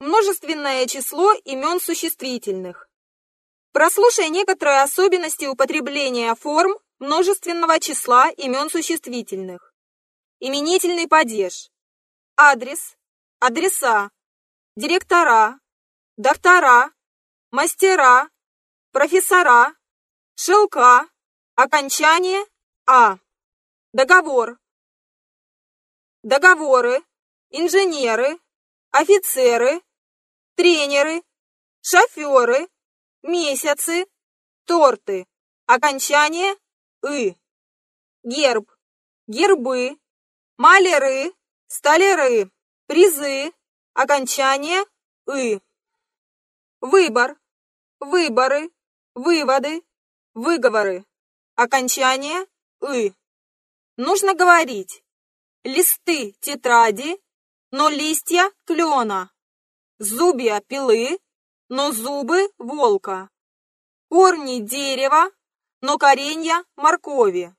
Множественное число имен существительных. Прослушай некоторые особенности употребления форм множественного числа имен существительных. Именительный падеж. Адрес, адреса, директора, доктора, мастера, профессора, шелка, окончание. А. Договор. Договоры, инженеры, офицеры, тренеры, шоферы, месяцы, торты. Окончание «ы». Герб, гербы, маляры, столяры, призы. Окончание «ы». Выбор, выборы, выводы, выговоры. Окончание «ы». Нужно говорить листы тетради, но листья клена, зубья пилы, но зубы волка, корни дерева, но коренья моркови.